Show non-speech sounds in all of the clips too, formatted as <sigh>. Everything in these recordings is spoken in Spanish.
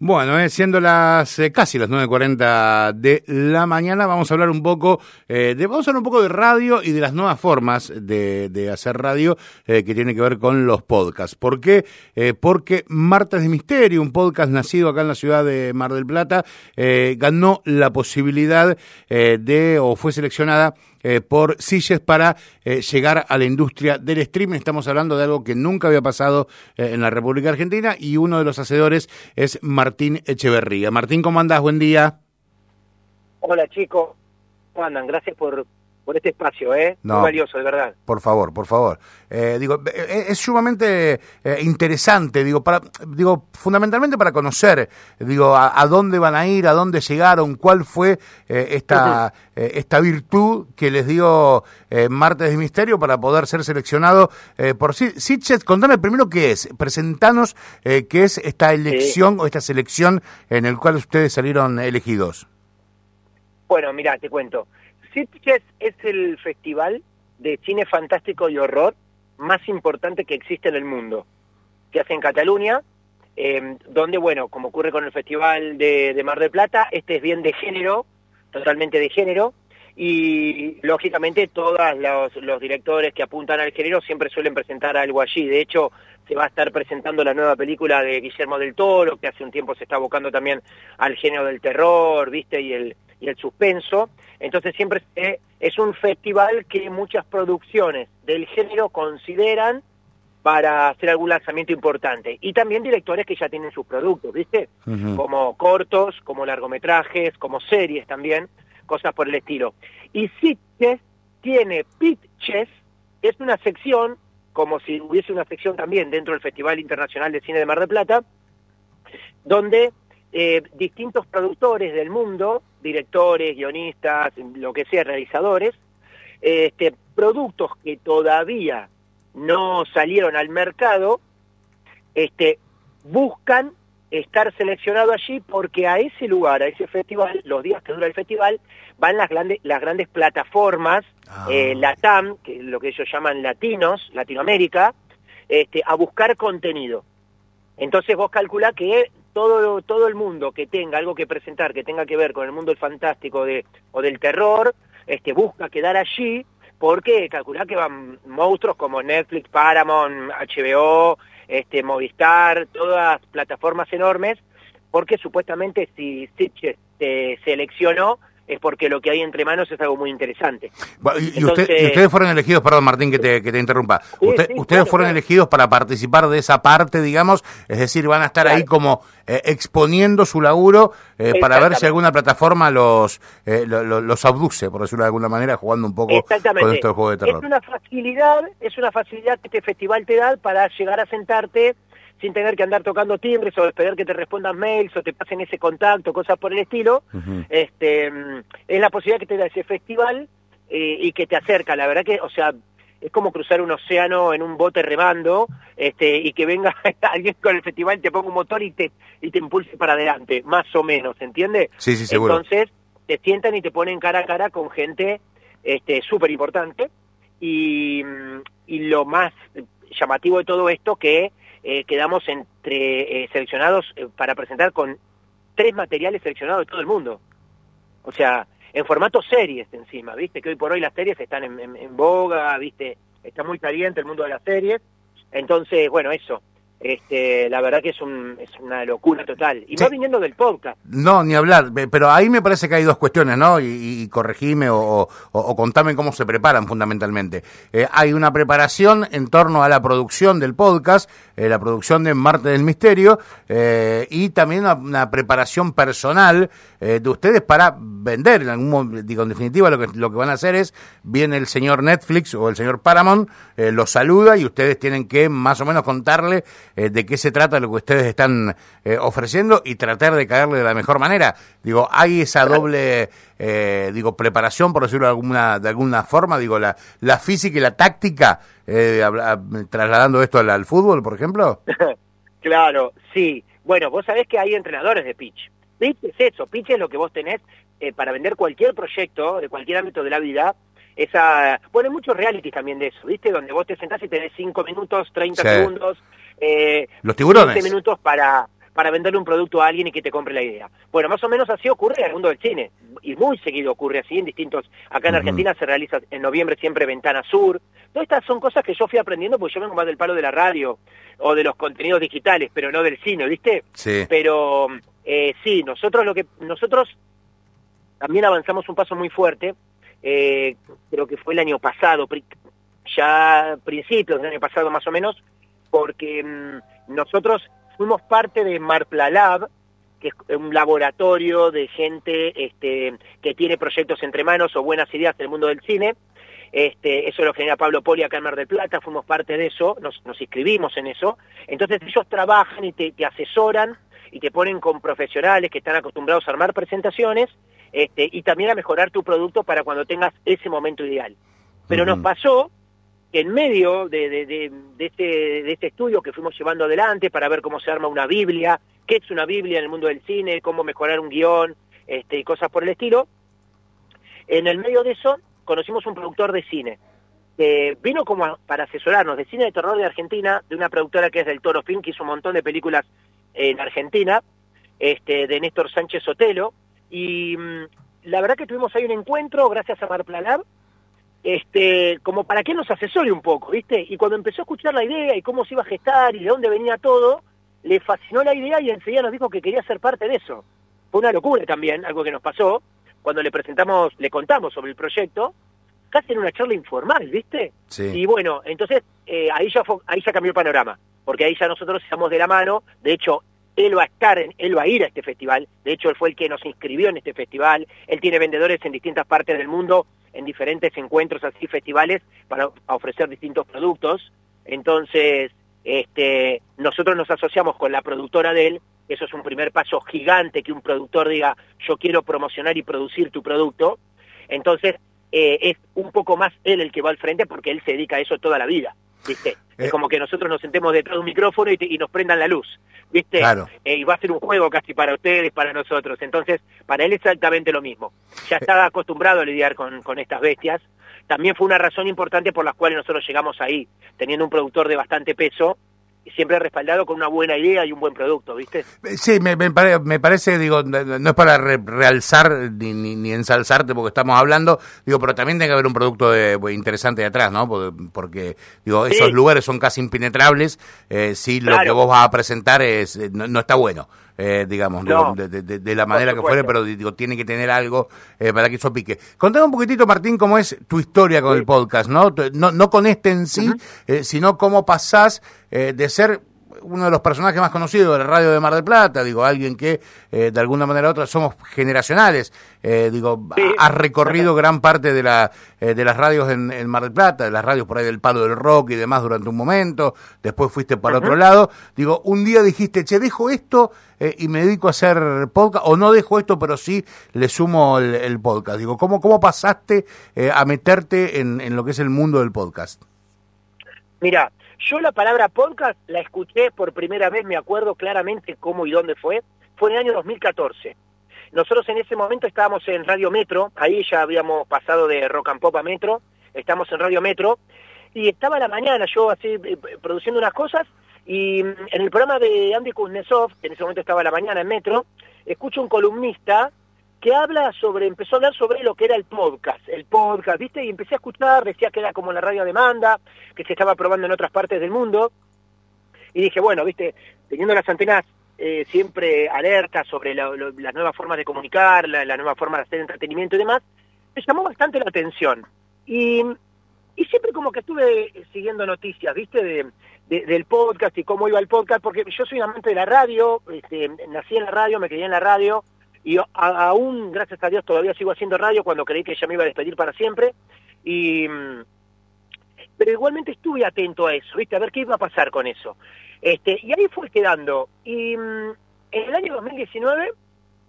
Bueno, eh, siendo las eh, casi las 9.40 de la mañana, vamos a hablar un poco eh, de, vamos a hablar un poco de radio y de las nuevas formas de, de hacer radio que tiene que ver con los podcasts. ¿Por qué? porque Martes de Misterio, un podcast nacido acá en la ciudad de Mar del Plata, ganó la posibilidad de, o fue seleccionada eh, por Silles para eh, llegar a la industria del streaming. Estamos hablando de algo que nunca había pasado eh, en la República Argentina y uno de los hacedores es Martín Echeverría. Martín, ¿cómo andás? Buen día. Hola chicos, ¿cómo andan? Gracias por, por este espacio, ¿eh? Muy valioso, de verdad. Por favor, por favor. Eh, digo, eh, eh, es sumamente interesante, digo, para, digo, fundamentalmente para conocer, digo, a, dónde van a ir, a dónde llegaron, cuál fue esta, esta virtud que les dio Martes de Misterio para poder ser seleccionado por Sitchet. Contame primero qué es, presentanos qué es esta elección o esta selección en el cual ustedes salieron elegidos. Bueno, mira, te cuento. Sitges es el festival de cine fantástico y horror más importante que existe en el mundo, que hace en Cataluña, eh, donde, bueno, como ocurre con el Festival de, Mar del Plata, este es bien de género, totalmente de género, y lógicamente todos los, los, directores que apuntan al género siempre suelen presentar algo allí. De hecho, se va a estar presentando la nueva película de Guillermo del Toro, que hace un tiempo se está abocando también al género del terror, ¿viste? Y el, y el suspenso. Entonces siempre es un festival que muchas producciones del género consideran para hacer algún lanzamiento importante. Y también directores que ya tienen sus productos, ¿viste? Como cortos, como largometrajes, como series también, cosas por el estilo. Y Sitges tiene Pitches, es una sección, como si hubiese una sección también dentro del Festival Internacional de Cine de Mar del Plata, donde eh, distintos productores del mundo, directores, guionistas, lo que sea, realizadores, este, productos que todavía no salieron al mercado, este, buscan estar seleccionados allí porque a ese lugar, a ese festival, los días que dura el festival, van las grandes, las grandes plataformas, ah. eh, LATAM, que es lo que ellos llaman latinos, Latinoamérica, este, a buscar contenido. Entonces vos calculá que todo, todo el mundo que tenga algo que presentar, que tenga que ver con el mundo del fantástico de, o del terror, este, busca quedar allí, porque calculá que van monstruos como Netflix, Paramount, HBO, este, Movistar, todas plataformas enormes, porque supuestamente si Stitch te seleccionó, es porque lo que hay entre manos es algo muy interesante. y, ustedes fueron elegidos, perdón Martín que te, que te interrumpa, ustedes fueron elegidos para participar de esa parte, digamos, es decir, van a estar ahí como eh, exponiendo su laburo eh, para ver si alguna plataforma los, eh, los abduce, por decirlo de alguna manera, jugando un poco con estos juegos de terror. Es una facilidad, es una facilidad que este festival te da para llegar a sentarte sin tener que andar tocando timbres o esperar que te respondan mails o te pasen ese contacto, cosas por el estilo, este, es la posibilidad que te da ese festival eh, y que te acerca, la verdad que, o sea, es como cruzar un océano en un bote remando este, y que venga <laughs> alguien con el festival, te ponga un motor y te, y te impulse para adelante, más o menos, ¿entiende? Sí, sí, seguro. Entonces, te sientan y te ponen cara a cara con gente este súper importante y, y lo más llamativo de todo esto que eh, quedamos entre eh, seleccionados eh, para presentar con tres materiales seleccionados de todo el mundo. O sea, en formato series encima, ¿viste? Que hoy por hoy las series están en, en boga, ¿viste? Está muy caliente el mundo de las series. Entonces, bueno, eso. Este, la verdad que es, un, es una locura total. Y va viniendo del podcast. No, ni hablar. Pero ahí me parece que hay dos cuestiones, ¿no? Y, corregime o, contame cómo se preparan fundamentalmente. Eh, hay una preparación en torno a la producción del podcast, eh, la producción de Marte del Misterio, eh, y también una, preparación personal de ustedes para vender. En algún digo, en definitiva, lo que, lo que van a hacer es, viene el señor Netflix o el señor Paramount, lo saluda y ustedes tienen que más o menos contarle eh, de qué se trata lo que ustedes están eh, ofreciendo y tratar de caerle de la mejor manera. Digo, hay esa doble, eh, digo, preparación, por decirlo de alguna, de alguna forma, digo, la, la física y la táctica, trasladando esto al, fútbol, por ejemplo. <laughs> claro, sí. Bueno, vos sabés que hay entrenadores de pitch. Pitch es eso, pitch es lo que vos tenés para vender cualquier proyecto de cualquier ámbito de la vida, esa bueno muchos realities también de eso viste donde vos te sentás y tenés 5 minutos 30 segundos eh, los tiburones. 20 minutos para para venderle un producto a alguien y que te compre la idea. Bueno, más o menos así ocurre en el mundo del cine, y muy seguido ocurre así en distintos, acá en Argentina se realiza en noviembre siempre Ventana Sur, todas estas son cosas que yo fui aprendiendo porque yo vengo más del palo de la radio o de los contenidos digitales, pero no del cine, ¿viste? Sí. Pero eh, sí, nosotros lo que, nosotros también avanzamos un paso muy fuerte, eh, creo que fue el año pasado, ya principios del año pasado más o menos, porque mm, nosotros fuimos parte de Marpla Lab, que es un laboratorio de gente este, que tiene proyectos entre manos o buenas ideas en el mundo del cine. Este, eso lo genera Pablo Poli acá en Mar del Plata, fuimos parte de eso, nos, inscribimos en eso. Entonces ellos trabajan y te, te, asesoran y te ponen con profesionales que están acostumbrados a armar presentaciones este, y también a mejorar tu producto para cuando tengas ese momento ideal. Pero nos pasó que en medio de, de, este, de este estudio que fuimos llevando adelante para ver cómo se arma una Biblia, qué es una Biblia en el mundo del cine, cómo mejorar un guion este, y cosas por el estilo, en el medio de eso conocimos un productor de cine que vino como para asesorarnos de cine de terror de Argentina, de una productora que es del Toro Film, que hizo un montón de películas en Argentina, este, de Néstor Sánchez Sotelo, y mm, la verdad que tuvimos ahí un encuentro gracias a Marplanab, este, como para que nos asesore un poco, ¿viste? Y cuando empezó a escuchar la idea y cómo se iba a gestar y de dónde venía todo, le fascinó la idea y enseguida nos dijo que quería ser parte de eso. Fue una locura también, algo que nos pasó, cuando le presentamos, le contamos sobre el proyecto, casi en una charla informal, ¿viste? Sí. Y bueno, entonces eh, ahí, ya ahí ya cambió el panorama, porque ahí ya nosotros estamos de la mano, de hecho él va a estar, él va a ir a este festival, de hecho él fue el que nos inscribió en este festival, él tiene vendedores en distintas partes del mundo, en diferentes encuentros así, festivales, para ofrecer distintos productos, entonces este, nosotros nos asociamos con la productora de él, eso es un primer paso gigante que un productor diga, yo quiero promocionar y producir tu producto, entonces eh, es un poco más él el que va al frente porque él se dedica a eso toda la vida. ¿viste? Es eh. como que nosotros nos sentemos detrás de un micrófono y, nos prendan la luz, ¿viste? Claro. Eh, y va a ser un juego casi para ustedes, para nosotros. Entonces, para él es exactamente lo mismo. Ya estaba acostumbrado a lidiar con, con estas bestias. También fue una razón importante por la cual nosotros llegamos ahí, teniendo un productor de bastante peso siempre respaldado con una buena idea y un buen producto, ¿viste? Sí, me, me, parece, digo, no es para realzar ni, ni, ensalzarte porque estamos hablando, digo, pero también tiene que haber un producto de, pues, interesante de atrás, ¿no? Porque, digo, esos lugares son casi impenetrables, eh, si lo que vos vas a presentar es eh, no está bueno eh, digamos, de, la manera que fuere, pero digo, tiene que tener algo eh, para que eso pique. Contame un poquitito, Martín, cómo es tu historia con el podcast, ¿no? No, no con este en sí, eh, sino cómo pasás eh, de ser uno de los personajes más conocidos de la radio de Mar del Plata, digo, alguien que eh, de alguna manera u otra somos generacionales, eh, digo, ha, recorrido gran parte de, la, eh, de las radios en, Mar del Plata, de las radios por ahí del palo del rock y demás durante un momento, después fuiste para otro lado, digo, un día dijiste, che, dejo esto y me dedico a hacer podcast, o no dejo esto, pero sí le sumo el, podcast, digo, ¿cómo, cómo pasaste a meterte en, en lo que es el mundo del podcast? Mira, yo la palabra podcast la escuché por primera vez, me acuerdo claramente cómo y dónde fue, fue en el año 2014. Nosotros en ese momento estábamos en Radio Metro, ahí ya habíamos pasado de Rock and Pop a Metro, estamos en Radio Metro, y estaba la mañana yo así eh, produciendo unas cosas, y mm, en el programa de Andy Kuznetsov, que en ese momento estaba la mañana en Metro, escucho un columnista que habla sobre, empezó a hablar sobre lo que era el podcast, el podcast, ¿viste? Y empecé a escuchar, decía que era como la radio demanda, que se estaba probando en otras partes del mundo. Y dije, bueno, ¿viste? Teniendo las antenas eh, siempre alertas sobre las nuevas formas de comunicar, la, nueva forma de hacer entretenimiento y demás, me llamó bastante la atención. Y, y siempre como que estuve siguiendo noticias, ¿viste? De, del podcast y cómo iba el podcast, porque yo soy amante de la radio, este, nací en la radio, me crié en la radio, y aún, gracias a Dios, todavía sigo haciendo radio cuando creí que ya me iba a despedir para siempre. Y, mm, pero igualmente estuve atento a eso, ¿viste? A ver qué iba a pasar con eso. Este, y ahí fue quedando. Y mm, en el año 2019,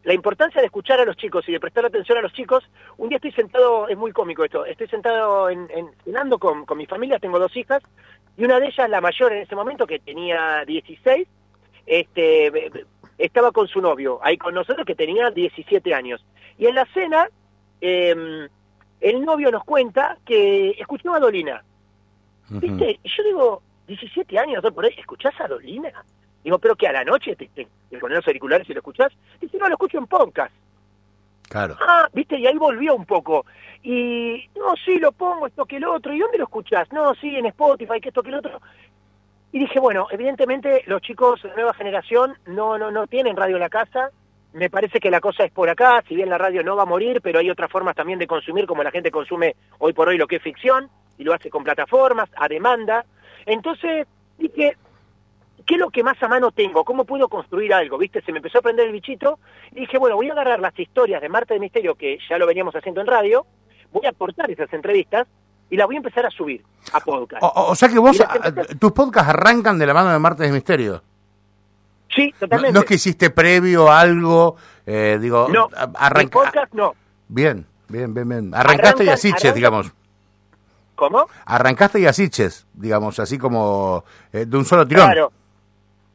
la importancia de escuchar a los chicos y de prestar atención a los chicos, un día estoy sentado, es muy cómico esto, estoy sentado en, en cenando con, con mi familia, tengo dos hijas, y una de ellas, la mayor en ese momento, que tenía 16, este, estaba con su novio, ahí con nosotros que tenía 17 años. Y en la cena, em, el novio nos cuenta que escuchó a Dolina. ¿Viste? Y yo digo, 17 años, por ahí, ¿escuchás a Dolina? Digo, ¿pero qué, a la noche te, te, pones los auriculares y lo escuchás? Dice, no, lo escucho en podcast. Claro. Ah, viste, y ahí volvió un poco. Y, no, sí, lo pongo, esto que el otro. ¿Y dónde lo escuchás? No, sí, en Spotify, que esto que el otro. Y dije, bueno, evidentemente los chicos de nueva generación no, no, no tienen radio en la casa. Me parece que la cosa es por acá, si bien la radio no va a morir, pero hay otras formas también de consumir, como la gente consume hoy por hoy lo que es ficción, y lo hace con plataformas, a demanda. Entonces dije, ¿qué es lo que más a mano tengo? ¿Cómo puedo construir algo? ¿Viste? Se me empezó a prender el bichito y dije, bueno, voy a agarrar las historias de Marte de Misterio, que ya lo veníamos haciendo en radio, voy a aportar esas entrevistas y las voy a empezar a subir a podcast. O, sea que vos, tus podcasts arrancan de la mano de Martes de Misterio. Sí, totalmente. No, es que hiciste previo algo, eh, digo, no, arranca... podcast no. Bien, bien, bien, bien. Arrancaste y asiches, digamos. ¿Cómo? Arrancaste y asiches, digamos, así como eh, de un solo tirón. Claro.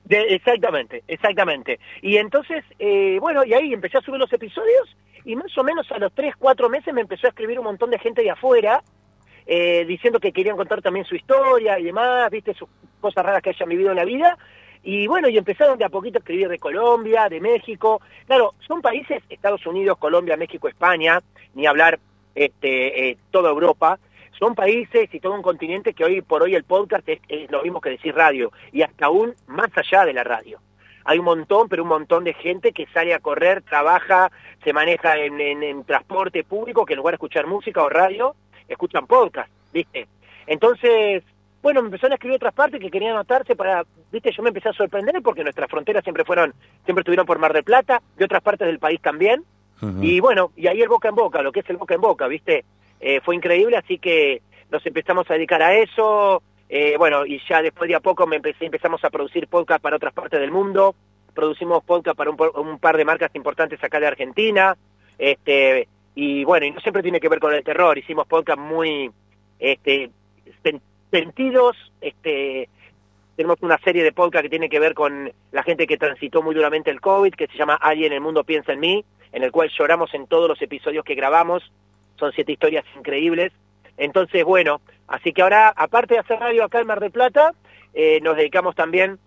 exactamente, exactamente. Y entonces, eh, bueno, y ahí empecé a subir los episodios y más o menos a los tres, cuatro meses me empezó a escribir un montón de gente de afuera eh, diciendo que querían contar también su historia y demás, viste, sus cosas raras que hayan vivido en la vida. Y bueno, y empezaron de a poquito a escribir de Colombia, de México. Claro, son países, Estados Unidos, Colombia, México, España, ni hablar este, eh, toda Europa. Son países y todo un continente que hoy por hoy el podcast es, lo mismo que decir radio, y hasta aún más allá de la radio hay un montón, pero un montón de gente que sale a correr, trabaja, se maneja en, en, transporte público, que en lugar de escuchar música o radio, escuchan podcast, ¿viste? Entonces, bueno, me empezaron a escribir otras partes que querían anotarse para, ¿viste? Yo me empecé a sorprender porque nuestras fronteras siempre fueron, siempre estuvieron por Mar del Plata, de otras partes del país también. Y bueno, y ahí el boca en boca, lo que es el boca en boca, ¿viste? Eh, fue increíble, así que nos empezamos a dedicar a eso. Eh, bueno, y ya después de a poco me empecé, empezamos a producir podcast para otras partes del mundo. Producimos podcast para un, un par de marcas importantes acá de Argentina. Este, y bueno, y no siempre tiene que ver con el terror, hicimos podcast muy este, sentidos, este, tenemos una serie de podcast que tiene que ver con la gente que transitó muy duramente el COVID, que se llama Alguien el mundo piensa en mí, en el cual lloramos en todos los episodios que grabamos, son siete historias increíbles. Entonces, bueno, así que ahora, aparte de hacer radio acá en Mar del Plata, eh, nos dedicamos también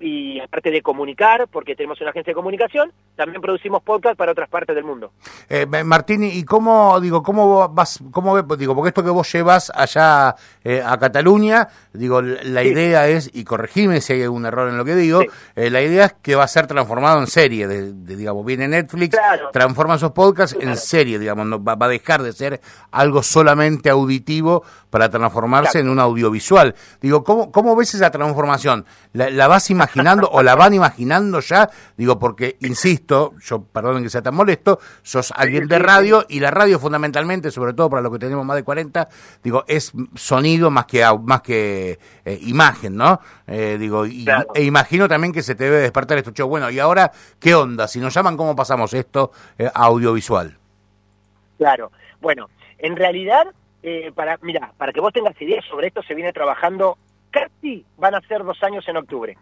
y aparte de comunicar, porque tenemos una agencia de comunicación, también producimos podcast para otras partes del mundo. Eh, Martín, ¿y cómo, digo, cómo vas, cómo ves, digo, porque esto que vos llevas allá eh, a Cataluña, digo, la idea es, y corregime si hay algún error en lo que digo, eh, la idea es que va a ser transformado en serie, de, digamos, viene Netflix, transforma esos podcasts en serie, digamos, no, va, a dejar de ser algo solamente auditivo para transformarse en un audiovisual. Digo, ¿cómo, cómo ves esa transformación? ¿La, la vas imaginando o la van imaginando ya? Digo, porque, insisto, yo perdonen que sea tan molesto, sos alguien de radio y la radio fundamentalmente, sobre todo para los que tenemos más de 40, digo, es sonido más que más que eh, imagen, ¿no? Eh, digo, e imagino también que se te debe despertar esto. Bueno, y ahora, ¿qué onda? Si nos llaman, ¿cómo pasamos esto eh, audiovisual? Claro, bueno, en realidad, para mira, para que vos tengas ideas sobre esto, se viene trabajando casi van a ser dos años en octubre.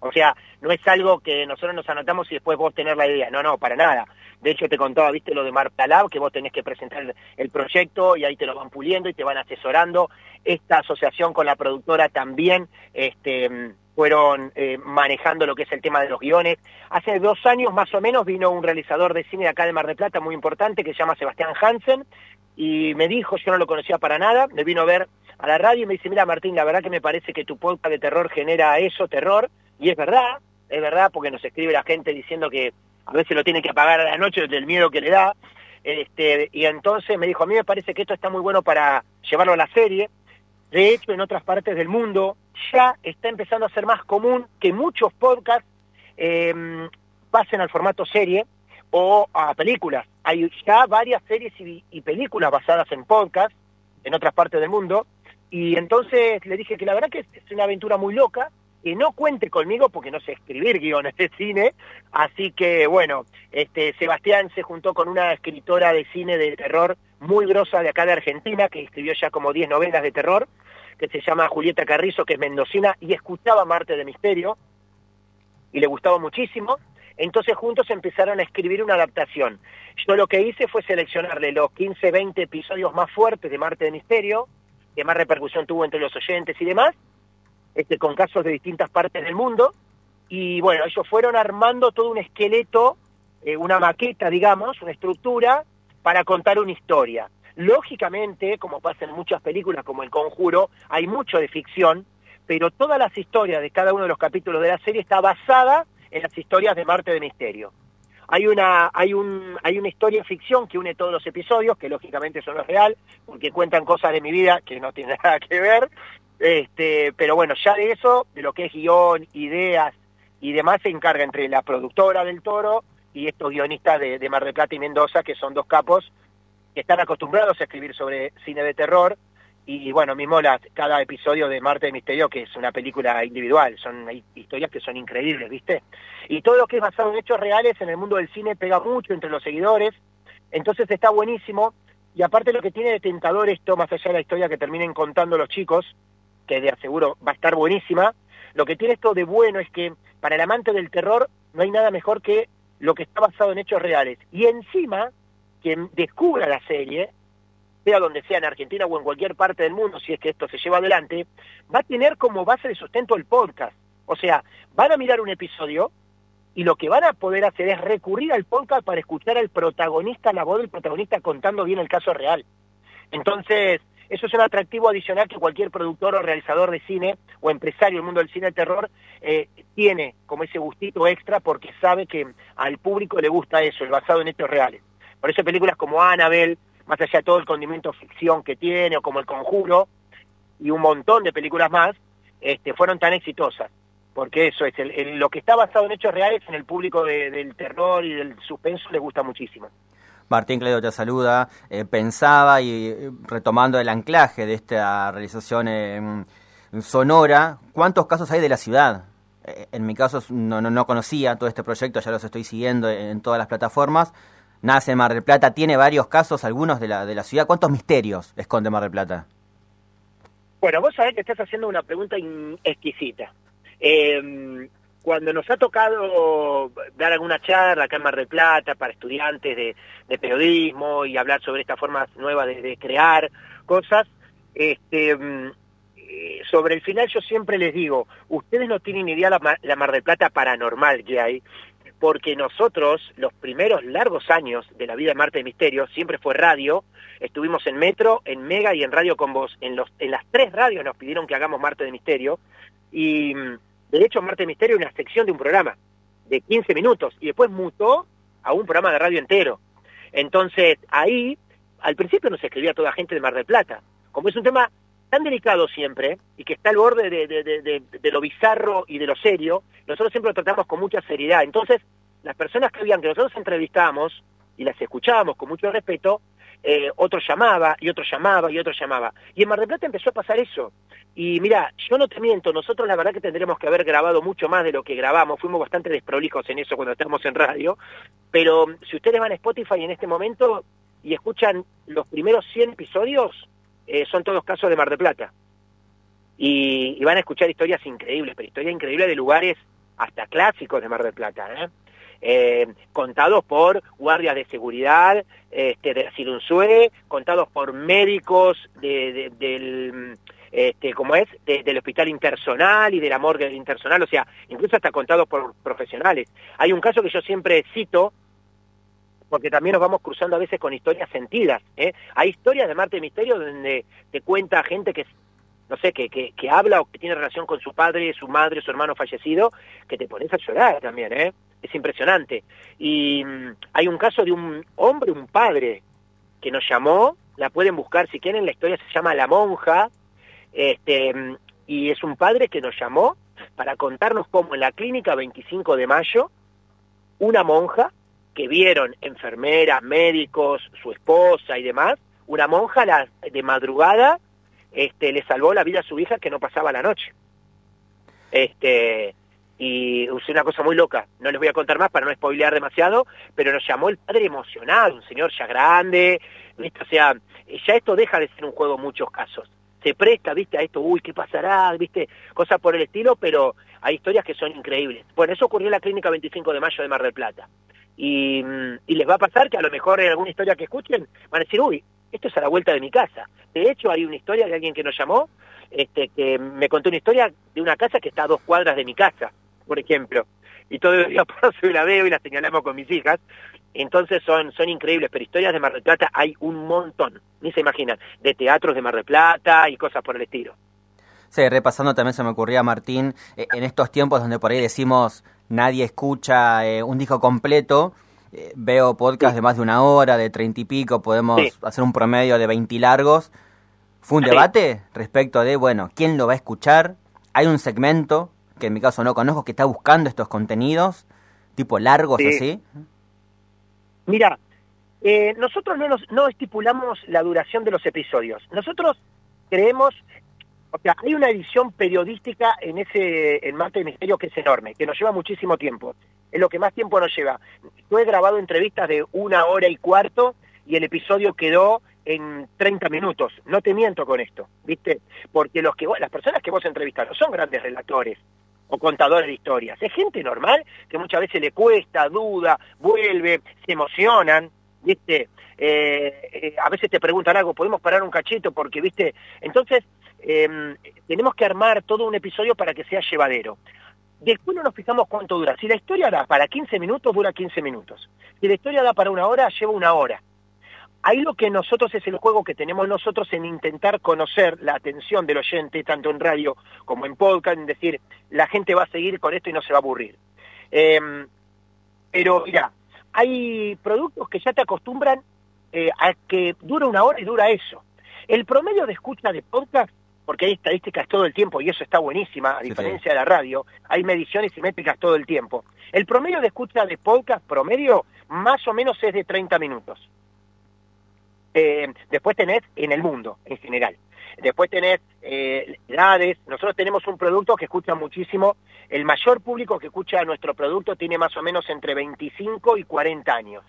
O sea, no es algo que nosotros nos anotamos y después vos tener la idea. No, no, para nada. De hecho, te contaba, viste, lo de Marta Lab, que vos tenés que presentar el, proyecto y ahí te lo van puliendo y te van asesorando. Esta asociación con la productora también este, fueron eh, manejando lo que es el tema de los guiones. Hace dos años más o menos vino un realizador de cine de acá de Mar del Plata muy importante que se llama Sebastián Hansen y me dijo, yo no lo conocía para nada, me vino a ver a la radio y me dice, mira Martín, la verdad que me parece que tu podcast de terror genera eso, terror, y es verdad, es verdad, porque nos escribe la gente diciendo que a veces lo tiene que apagar a la noche del miedo que le da. Este, y entonces me dijo, a mí me parece que esto está muy bueno para llevarlo a la serie. De hecho, en otras partes del mundo ya está empezando a ser más común que muchos podcasts em, pasen al formato serie o a películas. Hay ya varias series y, y películas basadas en podcasts en otras partes del mundo. Y entonces le dije que la verdad que es una aventura muy loca, que no cuente conmigo porque no sé escribir guiones de cine, así que bueno, este Sebastián se juntó con una escritora de cine de terror muy grosa de acá de Argentina, que escribió ya como 10 novelas de terror, que se llama Julieta Carrizo, que es mendocina, y escuchaba Marte de Misterio, y le gustaba muchísimo, entonces juntos empezaron a escribir una adaptación. Yo lo que hice fue seleccionarle los 15, 20 episodios más fuertes de Marte de Misterio, que más repercusión tuvo entre los oyentes y demás, este, con casos de distintas partes del mundo, y bueno, ellos fueron armando todo un esqueleto, eh, una maqueta, digamos, una estructura para contar una historia. Lógicamente, como pasa en muchas películas como El Conjuro, hay mucho de ficción, pero todas las historias de cada uno de los capítulos de la serie está basada en las historias de Marte de Misterio. Hay una, hay un, hay una historia ficción que une todos los episodios, que lógicamente son los real, porque cuentan cosas de mi vida que no tienen <laughs> nada que ver. Este, pero bueno, ya de eso, de lo que es guion, ideas y demás, se encarga entre la productora del toro y estos guionistas de, Mar del Plata y Mendoza, que son dos capos que están acostumbrados a escribir sobre cine de terror. Y bueno, mismo la, cada episodio de Marte de Misterio, que es una película individual, son historias que son increíbles, ¿viste? Y todo lo que es basado en hechos reales en el mundo del cine pega mucho entre los seguidores, entonces está buenísimo, y aparte lo que tiene de tentador esto, más allá de la historia que terminen contando los chicos, que de aseguro va a estar buenísima, lo que tiene esto de bueno es que para el amante del terror no hay nada mejor que lo que está basado en hechos reales. Y encima, quien descubra la serie, sea donde sea, en Argentina o en cualquier parte del mundo, si es que esto se lleva adelante, va a tener como base de sustento el podcast. O sea, van a mirar un episodio y lo que van a poder hacer es recurrir al podcast para escuchar al protagonista, la voz del protagonista contando bien el caso real. Entonces, eso es un atractivo adicional que cualquier productor o realizador de cine o empresario del mundo del cine de terror eh, tiene como ese gustito extra porque sabe que al público le gusta eso, el basado en hechos reales. Por eso películas como Annabelle, más allá de todo el condimento ficción que tiene, o como El Conjuro, y un montón de películas más, este, fueron tan exitosas. Porque eso es, lo que está basado en hechos reales en el público del terror y del suspenso le gusta muchísimo. Martín Cledo te saluda. Eh, pensaba y eh, retomando el anclaje de esta realización sonora, ¿cuántos casos hay de la ciudad? Eh, en mi caso no, no, no conocía todo este proyecto, ya los estoy siguiendo en todas las plataformas nace Mar del Plata, tiene varios casos, algunos de la, de la ciudad. ¿Cuántos misterios esconde Mar del Plata? Bueno, vos sabés que estás haciendo una pregunta exquisita. Eh, cuando nos ha tocado dar alguna charla acá en Mar del Plata para estudiantes de, periodismo y hablar sobre esta forma nueva de, crear cosas, este, mm, eh, sobre el final yo siempre les digo, ustedes no tienen idea la, la Mar del Plata paranormal que hay, porque nosotros, los primeros largos años de la vida de Marte de Misterio, siempre fue radio, estuvimos en Metro, en Mega y en Radio con Vos. En, los, en las tres radios nos pidieron que hagamos Marte de Misterio, y mm, de hecho Marte de Misterio una sección de un programa de 15 minutos, y después mutó a un programa de radio entero. Entonces, ahí, al principio nos escribía toda gente de Mar del Plata. Como es un tema tan delicado siempre y que está al borde de, de, lo bizarro y de lo serio, nosotros siempre lo tratamos con mucha seriedad. Entonces, las personas que habían que nosotros entrevistábamos y las escuchábamos con mucho respeto, eh, otro llamaba y otro llamaba y otro llamaba. Y en Mar del Plata empezó a pasar eso. Y mira, yo no te miento, nosotros la verdad que tendremos que haber grabado mucho más de lo que grabamos, fuimos bastante desprolijos en eso cuando estábamos en radio, pero si ustedes van a Spotify en este momento y escuchan los primeros 100 episodios, eh, son todos casos de Mar de Plata. Y, van a escuchar historias increíbles, pero historias increíbles de lugares hasta clásicos de Mar del Plata, ¿eh? Eh, contados por guardias de seguridad este, de Cirunzue, contados por médicos de, del, este, como es, del hospital intersonal y de la morgue intersonal, o sea, incluso hasta contados por profesionales. Hay un caso que yo siempre cito, porque también nos vamos cruzando a veces con historias sentidas. ¿eh? Hay historias de Marte Misterio donde te cuenta gente que, no sé, que, que, que, habla o que tiene relación con su padre, su madre, su hermano fallecido, que te pones a llorar también, ¿eh? Es impresionante. Y mm, hay un caso de un hombre, un padre, que nos llamó, la pueden buscar si quieren, la historia se llama La Monja, este, mm, y es un padre que nos llamó para contarnos cómo en la clínica 25 de mayo, una monja que vieron enfermeras, médicos, su esposa y demás, una monja la, de madrugada este, le salvó la vida a su hija que no pasaba la noche. Este, y usé una cosa muy loca, no les voy a contar más para no spoilear demasiado, pero nos llamó el padre emocionado, un señor ya grande, ¿viste? o sea, ya esto deja de ser un juego en muchos casos. Se presta, viste, a esto, uy, ¿qué pasará? viste, cosas por el estilo, pero hay historias que son increíbles. Bueno, eso ocurrió en la clínica 25 de mayo de Mar del Plata. Y, les va a pasar que a lo mejor en alguna historia que escuchen van a decir, uy, esto es a la vuelta de mi casa. De hecho, hay una historia de alguien que nos llamó, este, que me contó una historia de una casa que está a dos cuadras de mi casa. por ejemplo. Y todo el día <laughs> paso y la veo y la señalamos con mis hijas. Entonces son, son increíbles, pero historias de Mar del Plata hay un montón, ni se imaginan, de teatros de Mar del Plata y cosas por el estilo. Sí, repasando también se me ocurría, Martín, eh, en estos tiempos donde por ahí decimos nadie escucha eh, un disco completo, eh, veo podcast de más de una hora, de treinta y pico, podemos hacer un promedio de veinti largos. Fue un debate respecto de, bueno, ¿quién lo va a escuchar? Hay un segmento, que en mi caso no conozco, que está buscando estos contenidos, tipo largos así. Mira, nosotros no, nos, no estipulamos la duración de los episodios. Nosotros creemos o sea, hay una edición periodística en ese en Marte de Misterio que es enorme, que nos lleva muchísimo tiempo. Es lo que más tiempo nos lleva. Yo he grabado entrevistas de una hora y cuarto y el episodio quedó en 30 minutos. No te miento con esto, ¿viste? Porque los que las personas que vos entrevistas no son grandes relatores o contadores de historias. Es gente normal que muchas veces le cuesta, duda, vuelve, se emocionan, ¿viste? Eh, eh, a veces te preguntan algo, podemos parar un cachito porque, ¿viste? Entonces, eh, tenemos que armar todo un episodio para que sea llevadero. Después no nos fijamos cuánto dura. Si la historia da para 15 minutos, dura 15 minutos. Si la historia da para una hora, lleva una hora. Ahí lo que nosotros es el juego que tenemos nosotros en intentar conocer la atención del oyente, tanto en radio como en podcast, en decir, la gente va a seguir con esto y no se va a aburrir. Eh, pero mira, hay productos que ya te acostumbran eh, a que dura una hora y dura eso. El promedio de escucha de podcast porque hay estadísticas todo el tiempo y eso está buenísima, a diferencia de la radio, hay mediciones y métricas todo el tiempo. El promedio de escucha de podcast promedio más o menos es de 30 minutos. Eh, después tenés en el mundo, en general. Después tenés eh, edades. Nosotros tenemos un producto que escucha muchísimo. El mayor público que escucha nuestro producto tiene más o menos entre 25 y 40 años.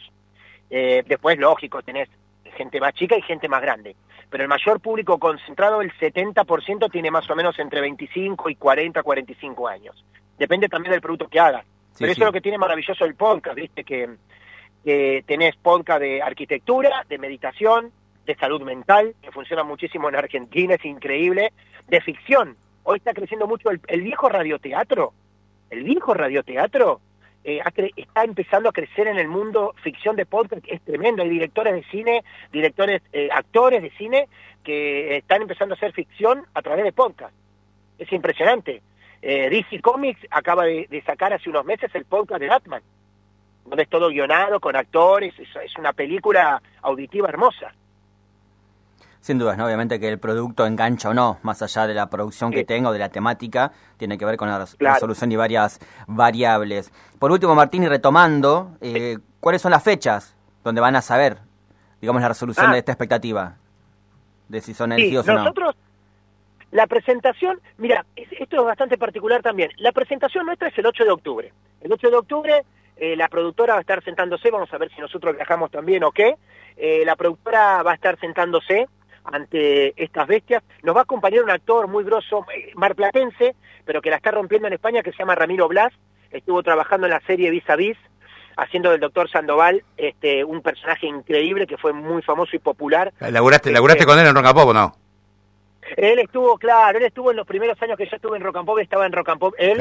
Eh, después, lógico, tenés gente más chica y gente más grande. Pero el mayor público concentrado, el 70%, tiene más o menos entre 25 y 40, 45 años. Depende también del producto que hagas. Pero eso es lo que tiene maravilloso el podcast, ¿viste? Que, que tenés podcast de arquitectura, de meditación, de salud mental, que funciona muchísimo en Argentina, es increíble, de ficción. Hoy está creciendo mucho el, viejo radioteatro. El viejo radioteatro eh, está empezando a crecer en el mundo ficción de podcast, es tremendo. Hay directores de cine, directores, eh, actores de cine que están empezando a hacer ficción a través de podcast. Es impresionante. Eh, DC Comics acaba de, sacar hace unos meses el podcast de Batman, donde es todo guionado, con actores, es una película auditiva hermosa. Sin dudas, ¿no? obviamente que el producto engancha o no, más allá de la producción que tenga o de la temática, tiene que ver con la resolución y varias variables. Por último, Martín, y retomando, eh, ¿cuáles son las fechas donde van a saber, digamos, la resolución ah. de esta expectativa? De si son elegidos o no. Nosotros, la presentación, mira, esto es bastante particular también. La presentación nuestra es el 8 de octubre. El 8 de octubre eh, la productora va a estar sentándose, vamos a ver si nosotros viajamos también o qué. Eh, la productora va a estar sentándose ante estas bestias. Nos va a acompañar un actor muy grosso, eh, marplatense, pero que la está rompiendo en España, que se llama Ramiro Blas. Estuvo trabajando en la serie Vis a Vis, haciendo del doctor Sandoval este, un personaje increíble que fue muy famoso y popular. ¿Laburaste, este, con él en Rock no? Él estuvo, claro, él estuvo en los primeros años que yo estuve en Rock and Pop, estaba en Rock and Pop, él.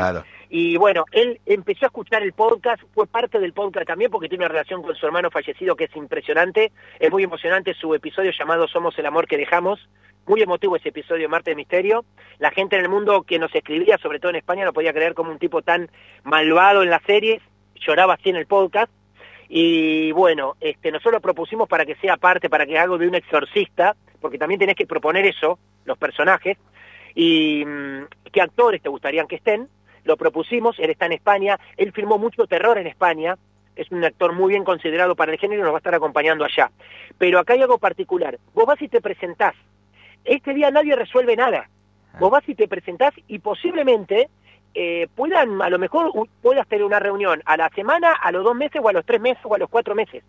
Y bueno, él empezó a escuchar el podcast, fue parte del podcast también porque tiene una relación con su hermano fallecido que es impresionante. Es muy emocionante su episodio llamado Somos el amor que dejamos. Muy emotivo ese episodio Marte de Misterio. La gente en el mundo que nos escribía, sobre todo en España, no podía creer como un tipo tan malvado en las series, lloraba así en el podcast. Y bueno, este, nosotros lo propusimos para que sea parte, para que algo de un exorcista, porque también tenés que proponer eso, los personajes, y mm, qué actores te gustarían que estén. Lo propusimos, él está en España, él filmó mucho terror en España, es un actor muy bien considerado para el género y nos va a estar acompañando allá. Pero acá hay algo particular, vos vas y te presentás, este día nadie resuelve nada, ah. vos vas y te presentás y posiblemente eh, puedan, a lo mejor puedas tener una reunión a la semana, a los dos meses o a los tres meses o a los cuatro meses.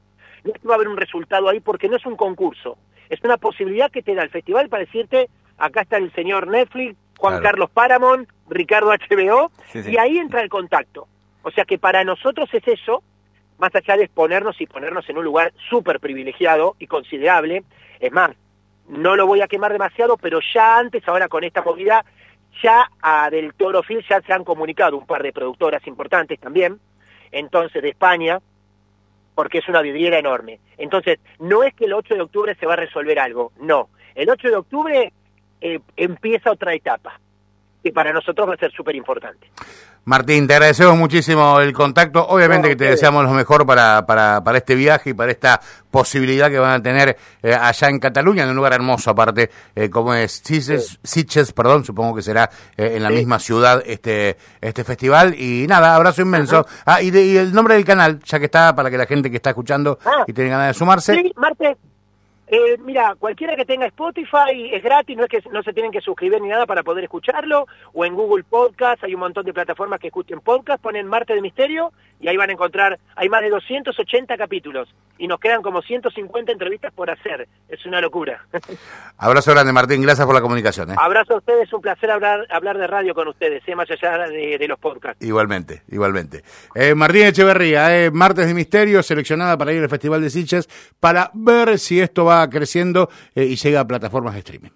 No va a haber un resultado ahí porque no es un concurso, es una posibilidad que te da el festival para decirte, acá está el señor Netflix, Juan Carlos Paramount, Ricardo HBO, y ahí entra el contacto. O sea que para nosotros es eso, más allá de exponernos y ponernos en un lugar súper privilegiado y considerable, es más, no lo voy a quemar demasiado, pero ya antes, ahora con esta movida, ya a Del Toro Film ya se han comunicado un par de productoras importantes también, entonces de España, porque es una vidriera enorme. Entonces, no es que el 8 de octubre se va a resolver algo, no. El 8 de octubre eh, empieza otra etapa, que para nosotros va a ser súper importante. Martín, te agradecemos muchísimo el contacto. Obviamente que te deseamos lo mejor para, para, para, este viaje y para esta posibilidad que van a tener eh, allá en Cataluña, en un lugar hermoso aparte, eh, como es Sitges, perdón, supongo que será eh, en la misma ciudad este este festival. Y nada, abrazo inmenso. Ah, y, y, el nombre del canal, ya que está, para que la gente que está escuchando ah. y tiene ganas de sumarse. Sí, Marte, eh, mira, cualquiera que tenga Spotify es gratis, no es que no se tienen que suscribir ni nada para poder escucharlo, o en Google Podcast, hay un montón de plataformas que escuchen podcast, ponen Marte de Misterio y ahí van a encontrar, hay más de 280 capítulos y nos quedan como 150 entrevistas por hacer, es una locura. <laughs> Abrazo grande Martín, gracias por la comunicación. ¿eh? Abrazo a ustedes, un placer hablar, hablar de radio con ustedes, ¿eh? más allá de, los podcasts. Igualmente, igualmente. Eh, Martín Echeverría, eh, Martes de Misterio, seleccionada para ir al Festival de Sitges, para ver si esto va creciendo eh, y llega a plataformas de streaming.